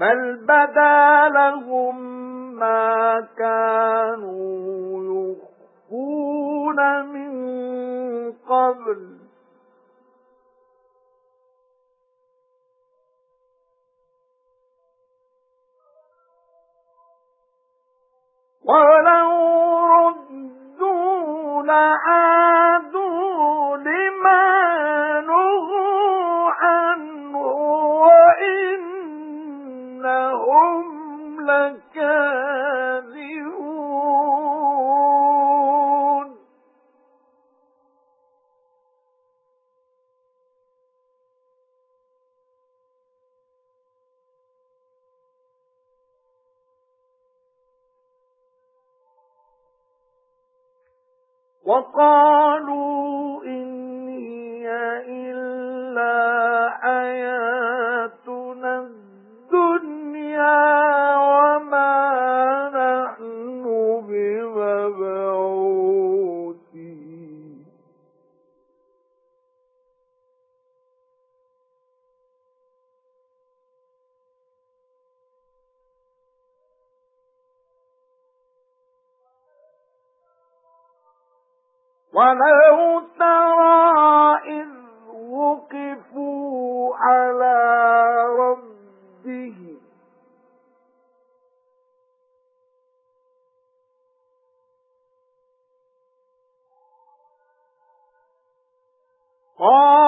بَلْ بَدَا لَهُم مَّا كَانُوا يُخْفُونَ مِن قَبْلُ وَلَوْ رُدُّوا لَعَادُوا وَقَالُوا وَلَوْ تَرَى إِذْ وُقِفُوا عَلَى رَبِّهِمْ قَالَ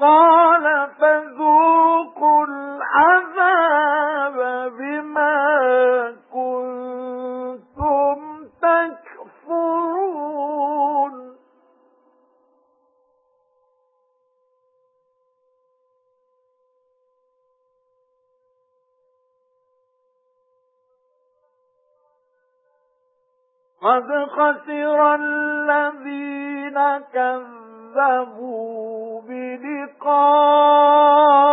قَالَ فَذُوقُوا الْعَذَابَ بِمَا كُنتُمْ تَكْفُرُونَ. قَدْ خَسِرَ الَّذِينَ كَذَّبُوا بِلِقَاءِ